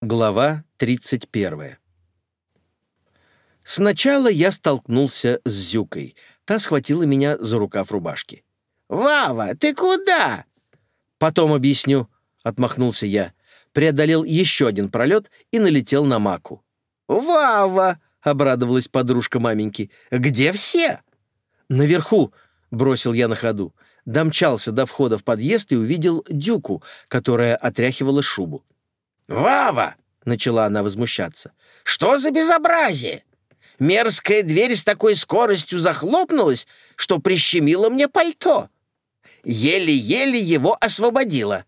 Глава 31. Сначала я столкнулся с Зюкой. Та схватила меня за рукав рубашки. «Вава, ты куда?» «Потом объясню», — отмахнулся я. Преодолел еще один пролет и налетел на Маку. «Вава!» — обрадовалась подружка маменьки. «Где все?» «Наверху», — бросил я на ходу. Домчался до входа в подъезд и увидел Дюку, которая отряхивала шубу. «Вава!» — начала она возмущаться. «Что за безобразие? Мерзкая дверь с такой скоростью захлопнулась, что прищемила мне пальто. Еле-еле его освободила».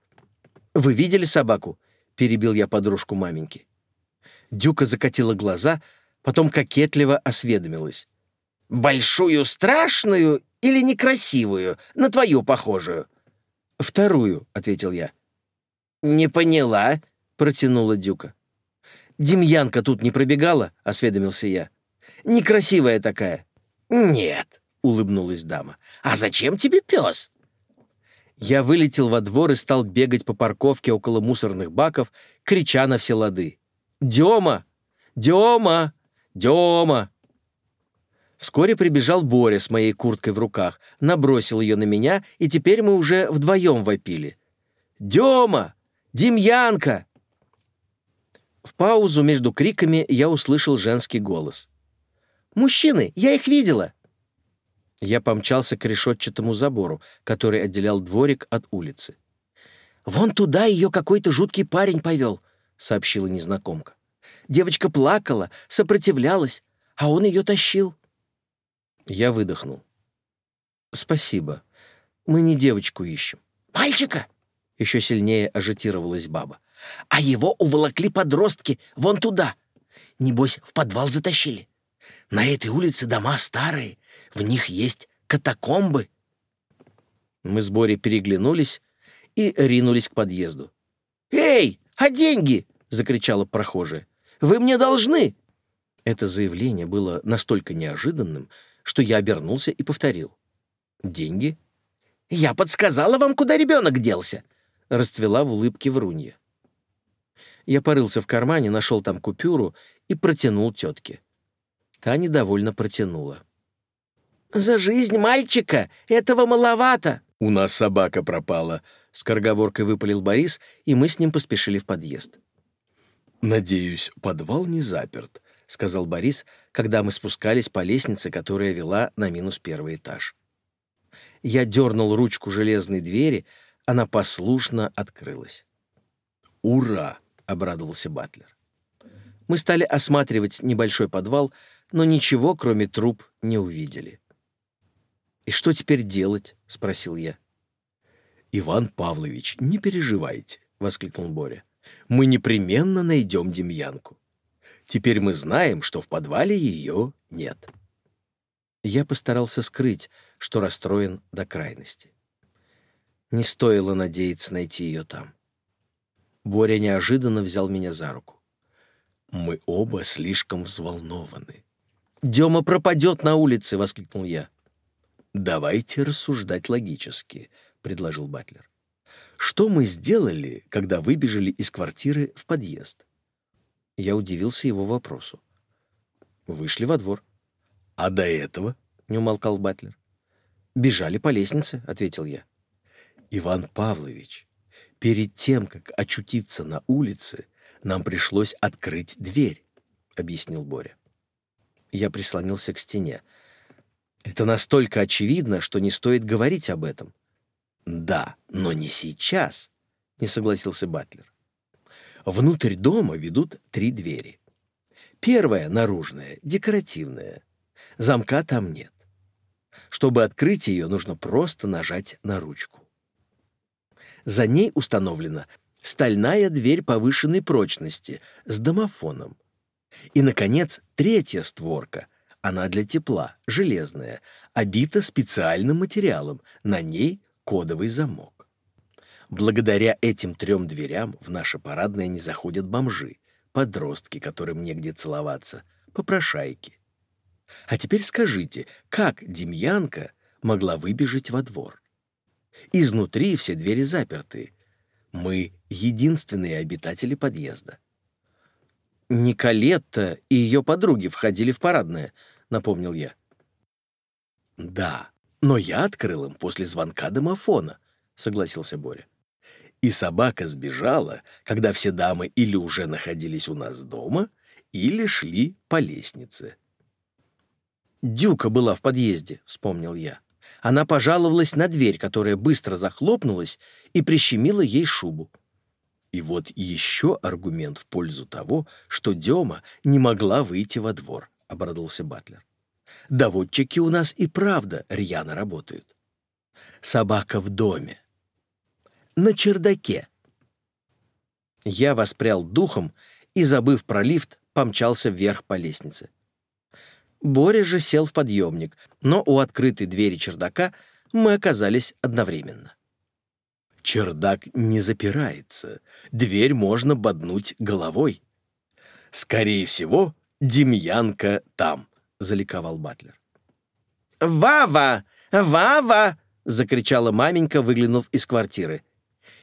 «Вы видели собаку?» — перебил я подружку маменьки. Дюка закатила глаза, потом кокетливо осведомилась. «Большую страшную или некрасивую, на твою похожую?» «Вторую», — ответил я. «Не поняла», протянула Дюка. «Демьянка тут не пробегала?» — осведомился я. «Некрасивая такая». «Нет», — улыбнулась дама. «А зачем тебе пес?» Я вылетел во двор и стал бегать по парковке около мусорных баков, крича на все лады. «Дема! Дема! Дема!» Вскоре прибежал Боря с моей курткой в руках, набросил ее на меня, и теперь мы уже вдвоем вопили. «Дема! Демьянка! В паузу между криками я услышал женский голос. «Мужчины, я их видела!» Я помчался к решетчатому забору, который отделял дворик от улицы. «Вон туда ее какой-то жуткий парень повел», — сообщила незнакомка. «Девочка плакала, сопротивлялась, а он ее тащил». Я выдохнул. «Спасибо. Мы не девочку ищем». «Мальчика?» — еще сильнее ажитировалась баба. А его уволокли подростки вон туда. Небось, в подвал затащили. На этой улице дома старые, в них есть катакомбы. Мы с Борей переглянулись и ринулись к подъезду. «Эй, а деньги?» — закричала прохожая. «Вы мне должны!» Это заявление было настолько неожиданным, что я обернулся и повторил. «Деньги?» «Я подсказала вам, куда ребенок делся!» — расцвела в улыбке Врунья. Я порылся в кармане, нашел там купюру и протянул тетке. Та недовольно протянула. «За жизнь мальчика этого маловато!» «У нас собака пропала», — скороговоркой выпалил Борис, и мы с ним поспешили в подъезд. «Надеюсь, подвал не заперт», — сказал Борис, когда мы спускались по лестнице, которая вела на минус первый этаж. Я дернул ручку железной двери, она послушно открылась. «Ура!» Обрадовался Батлер. Мы стали осматривать небольшой подвал, но ничего, кроме труб, не увидели. «И что теперь делать?» — спросил я. «Иван Павлович, не переживайте», — воскликнул Боря. «Мы непременно найдем Демьянку. Теперь мы знаем, что в подвале ее нет». Я постарался скрыть, что расстроен до крайности. Не стоило надеяться найти ее там. Боря неожиданно взял меня за руку. «Мы оба слишком взволнованы». «Дема пропадет на улице!» — воскликнул я. «Давайте рассуждать логически», — предложил Батлер. «Что мы сделали, когда выбежали из квартиры в подъезд?» Я удивился его вопросу. «Вышли во двор». «А до этого?» — не умолкал Батлер. «Бежали по лестнице», — ответил я. «Иван Павлович, Перед тем, как очутиться на улице, нам пришлось открыть дверь, объяснил Боря. Я прислонился к стене. Это настолько очевидно, что не стоит говорить об этом. Да, но не сейчас, не согласился Батлер. Внутрь дома ведут три двери. Первая наружная, декоративная. Замка там нет. Чтобы открыть ее, нужно просто нажать на ручку. За ней установлена стальная дверь повышенной прочности с домофоном. И, наконец, третья створка. Она для тепла, железная, обита специальным материалом. На ней кодовый замок. Благодаря этим трем дверям в наше парадное не заходят бомжи, подростки, которым негде целоваться, попрошайки. А теперь скажите, как Демьянка могла выбежать во двор? Изнутри все двери заперты. Мы — единственные обитатели подъезда. Николетта и ее подруги входили в парадное, напомнил я. Да, но я открыл им после звонка домофона, согласился Боря. И собака сбежала, когда все дамы или уже находились у нас дома, или шли по лестнице. «Дюка была в подъезде», — вспомнил я. Она пожаловалась на дверь, которая быстро захлопнулась и прищемила ей шубу. И вот еще аргумент в пользу того, что Дема не могла выйти во двор, — обрадовался Батлер. Доводчики у нас и правда рьяно работают. Собака в доме. На чердаке. Я воспрял духом и, забыв про лифт, помчался вверх по лестнице. Боря же сел в подъемник, но у открытой двери чердака мы оказались одновременно. Чердак не запирается, дверь можно боднуть головой. Скорее всего, Демьянка там, заликовал Батлер. «Вава! Вава!» — закричала маменька, выглянув из квартиры.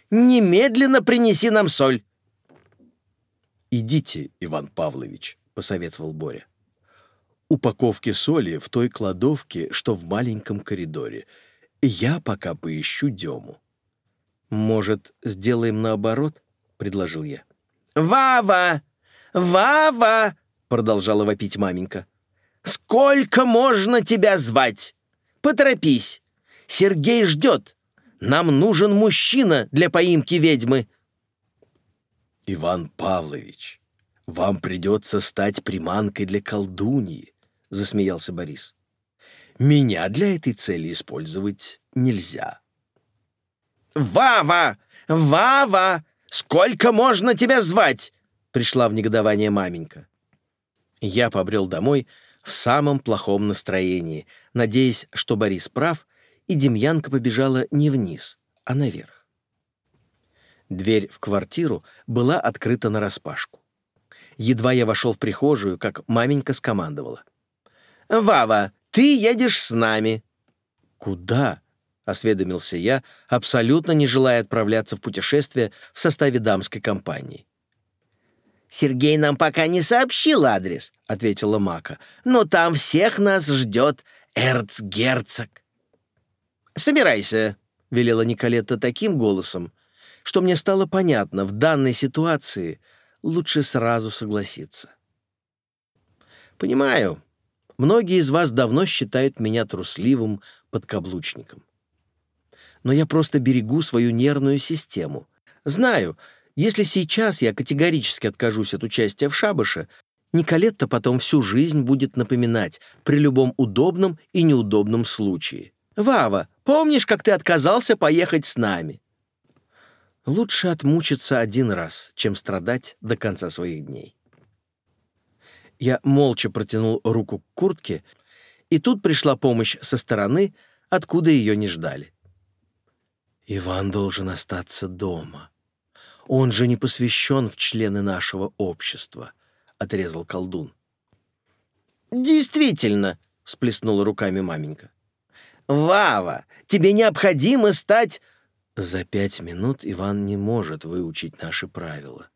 «Немедленно принеси нам соль!» «Идите, Иван Павлович», — посоветовал Боря. «Упаковки соли в той кладовке, что в маленьком коридоре. Я пока поищу Дему». «Может, сделаем наоборот?» — предложил я. «Вава! Вава!» — продолжала вопить маменька. «Сколько можно тебя звать? Поторопись! Сергей ждет! Нам нужен мужчина для поимки ведьмы!» «Иван Павлович, вам придется стать приманкой для колдуньи», — засмеялся Борис. «Меня для этой цели использовать нельзя». «Вава! Вава! Сколько можно тебя звать?» — пришла в негодование маменька. Я побрел домой в самом плохом настроении, надеясь, что Борис прав, и Демьянка побежала не вниз, а наверх. Дверь в квартиру была открыта нараспашку. Едва я вошел в прихожую, как маменька скомандовала. «Вава, ты едешь с нами». «Куда?» — осведомился я, абсолютно не желая отправляться в путешествие в составе дамской компании. «Сергей нам пока не сообщил адрес», — ответила Мака. «Но там всех нас ждет эрцгерцог». «Собирайся», — велела Николетта таким голосом, что мне стало понятно, в данной ситуации лучше сразу согласиться. Понимаю, многие из вас давно считают меня трусливым подкаблучником. Но я просто берегу свою нервную систему. Знаю, если сейчас я категорически откажусь от участия в шабаше, Николетта потом всю жизнь будет напоминать при любом удобном и неудобном случае. «Вава, помнишь, как ты отказался поехать с нами?» Лучше отмучиться один раз, чем страдать до конца своих дней. Я молча протянул руку к куртке, и тут пришла помощь со стороны, откуда ее не ждали. «Иван должен остаться дома. Он же не посвящен в члены нашего общества», — отрезал колдун. «Действительно», — всплеснула руками маменька. «Вава, тебе необходимо стать за пять минут Иван не может выучить наши правила.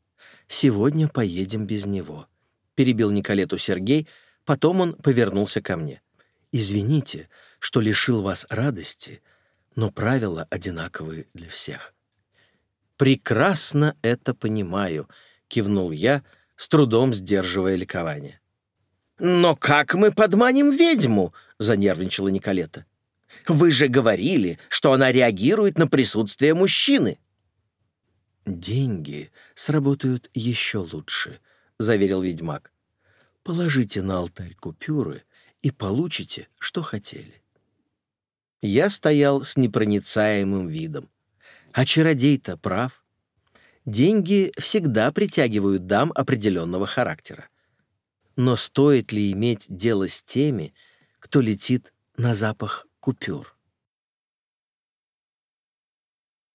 Сегодня поедем без него. Перебил Николету Сергей, потом он повернулся ко мне. Извините, что лишил вас радости, но правила одинаковые для всех. Прекрасно это понимаю, кивнул я, с трудом сдерживая ликование. «Но как мы подманим ведьму?» — занервничала Николета. Вы же говорили, что она реагирует на присутствие мужчины». «Деньги сработают еще лучше», — заверил ведьмак. «Положите на алтарь купюры и получите, что хотели». Я стоял с непроницаемым видом. А чародей-то прав. Деньги всегда притягивают дам определенного характера. Но стоит ли иметь дело с теми, кто летит на запах купюр.